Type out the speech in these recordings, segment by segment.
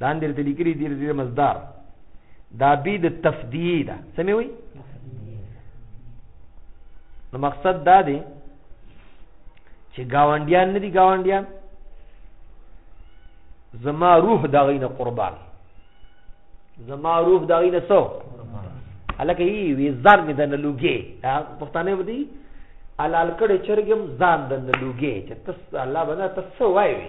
لاندې ته لیکلي دي د مصدر دا بی د تفدیه ده سمې وي نو مقصد دا دی چې گاونډیان نه دي گاونډیان زما روح دا غینه قربان زما روح دا غینه سو الکه یی وی زار می دنه لوګي پښتانه ودی الال کړه چرګم ځان دنه لوګي چې تس الله بنا تس وای وی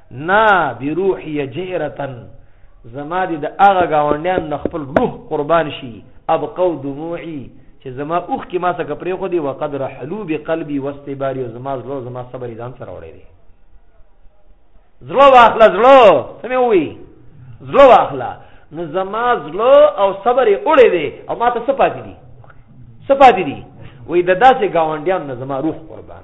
نا بروحی جئرتن زما دې د هغه ګاونډیان نه خپل روح قربان شي ابقو دموعي چې زما اوخ کې ما څخه پرې خو دی وقد رحلو بقلبي واستباري زما زړه زما صبر ځان سره وړي دي زړه واخله زړه سمې وي زړه واخله نو زما زړه او صبر یې وړي دي او ما ته څه پاتې دي څه پاتې دي وې د داسې گاونډیان نه زما روح قربان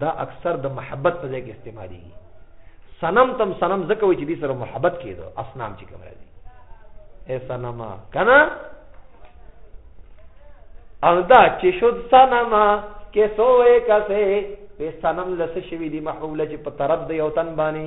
دا اکثر د محبت په ځای کې استعمالېږي صنم تم صنم ځکه وایي چې دې سره محبت کېدو اصنام چې کوم راځي اے صنما کنه او دا چې شد صنما کې سوې کسه په صنم لس شوی دی محوله چې په طرف د یو تن باندې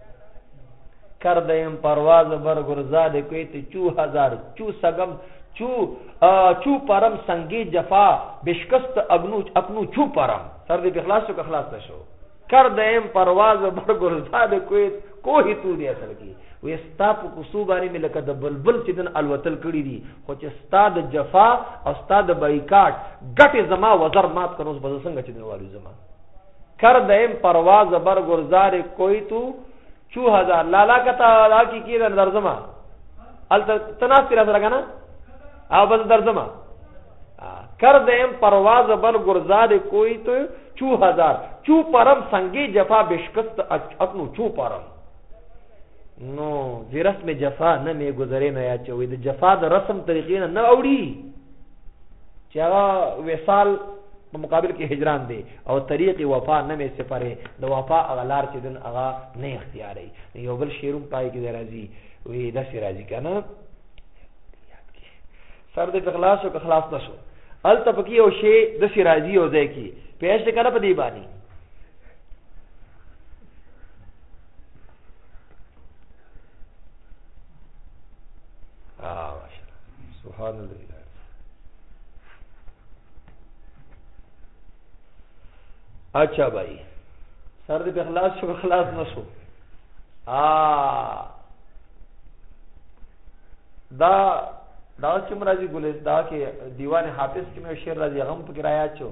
کرده ایم پرواز بر گرزاد کوی تی چو هزار چو سگم چو چو پرم سنگی جفا بشکست اگنو اکنو چو پرم سر دی بخلاص شو که خلاص نشو کرده ایم پرواز بر گرزاد کوی کوه تو دی اصل کی وې ستا په کوسو باندې مې لکه د بلبل چې دن الوتل کړي دي خو چې ستا د جفا او ستا د بایکاټ ګټې زما وزر مات کړو بس څنګه چې دن والو زما کر دیم پرواز بر گرزار کوئی تو چو هزار لالا کتا دا کی کی در درزما ال تناس تیرا سره کنه او بس درزما کر دیم پرواز بر گرزار کوئی تو چو هزار چو پرم سنگی جفا بشکست اکنو چو پرم نو د رسم جفا نه می گذرې نه یا چوي د جفا د رسم طریقې نه نه اوړي چې هغه وصال په مقابل کې هجران دی او طریق وفا نه مې سپره د وفا هغه لار چې دن هغه نه اختیاروي یو بل شعر هم پای کې راځي وی داسې راځي که نه سر دې په خلاص شو که خلاص نه شو هلته پکې یو شی داسې راځي یو ځای کې پیش دی که نه په دې باندې آه ما شاء الله سبحان الله اچھا بھائی سر دې په خلاص شو خلاص نشو آ دا دا چې مرাজি ګلز دا کې دیوان حافظ کې مې شعر راځي غم په کرایات چو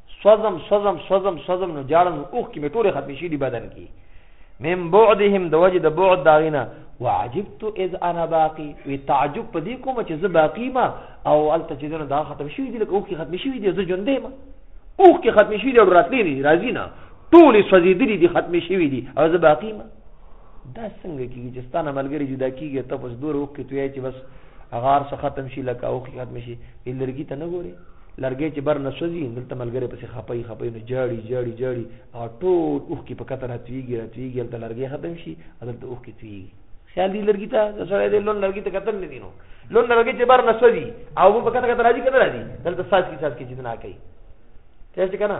سوزم سوزم سوزم سوزم نو جاړم نو اوخ کی می ټوله ختم شي دی بدن کی من بعدهم د وجه د بعد داغینا وعجبت اذ انا باقی وی تعجب پدی کوم چې زه باقی ما او الته چې دنه دا ختم شوی دی لکه اوخ کی ختم شوی دی زه ژوند ما اوخ کی ختم شوی دی او راتلی دی راځي نه ټول سوزیدلی دی ختم شوی دی او زه باقی ما دا څنګه کیږي چې ستانه ملګری جدا کیږي ته پس دور اوخ کی توی چې بس غار څخه ختم شي لکه اوخ کی ختم شي لرګی ته نه ګوري لرګی چې بر نه سوځي، دلته ملګری پسې خپه خپه نو ژاړي، ژاړي، ژاړي، هغه ټول اوښکې په کته راتوېږي، راتوېږي، هلته لرګی ختم شي او دلته اوښکې توېږي. خیال دي لرګي ته د سړی دی لون لرګي ته کتل نه دي نو لون لرګي چې بر نسو دي او په کته کته راځي کنه راځي دلته ساز کی ساز کی چې نه کوي کړه چې کنه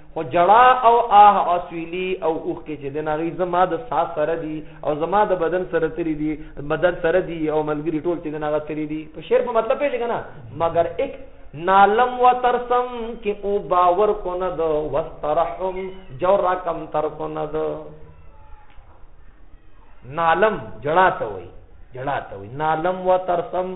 خو جړا او آه او سویلی او اوخکې چې دین هغه زما د سا سره دي او زما د بدن سره تری دي بدن سره دي او ملګری ټول چې دین هغه تری دي په شعر په مطلب پېژې کنه مگر ایک نالم و ترسم کې او باور کو نه دو واسترحم جو رقم تر کو نه دو نالم جړا ته وای جړا ته وای نالم و ترسم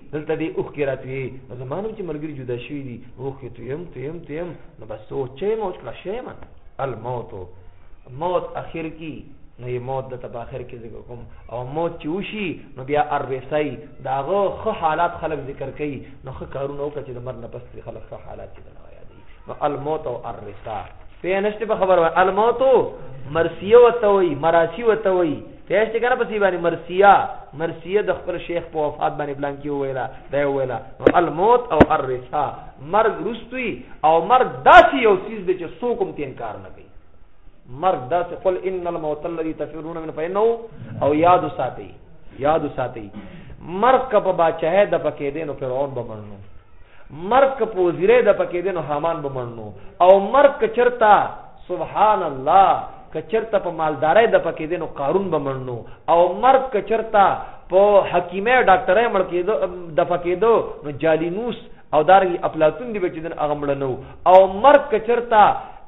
دلته دې اوښکې راتویې نو زما نوم چې ملګري جدا شوي دي اوښکې تویم تویم تویم نو بس سوچه یې موج کړه شی من الموتو موت اخر کی نو یې موت د په اخر کې ذکر کوم او موت چې وشي نو بیا ارسای داغه خو حالات خلک ذکر کوي نو خو کارونه وکړي چې د مرګ نه پس خلک خو حالات چې نه یادي نو الموت او الرسا په نشته په خبره الموت مرسیه وتوي مراسي وتوي پیش ته کنه په سی باندې مرسیه مرسیه د خپل شیخ په وفات باندې پلان کې ویلا دا ویلا نو الموت او الرثا مرګ رستوي او مرګ داسې یو سیز دی چې څوک هم تین کار نه کوي مرګ داسې قل ان الموت الذي تفرون منه فانه او یاد ساتي یاد ساتي مرګ کپ با چه د پکې دینو فرعون بمنو مرګ که په وزیرې د پکې دینو حامان به مړنو او مرګ که چرتا سبحان الله که چرتا په مالدارۍ د پکې دینو قارون به مړنو او مرګ که چرتا په حکیمه ډاکټرې مړ کېدو د پکې دو نو جالینوس او دارنګ افلاطون دی بچی دن هغه مړنو او مرګ که چرتا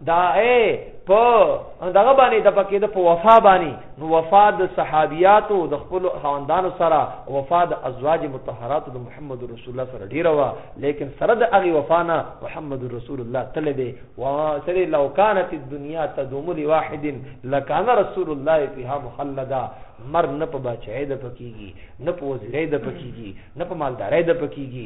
دا اے په دغه باندې د پکې د په وفا باندې نو وفا د صحابياتو د خپل خواندانو سره وفا د ازواج مطهرات د محمد رسول الله سره ډیره وا لیکن سره د هغه وفا نه محمد رسول الله تل دی وا سره لو كانت الدنيا تدوم لواحد لكان رسول الله فيها مخلدا مر نه په بچای د پکېږي نه په وزیرای د پکېږي نه په مالدارای د پکېږي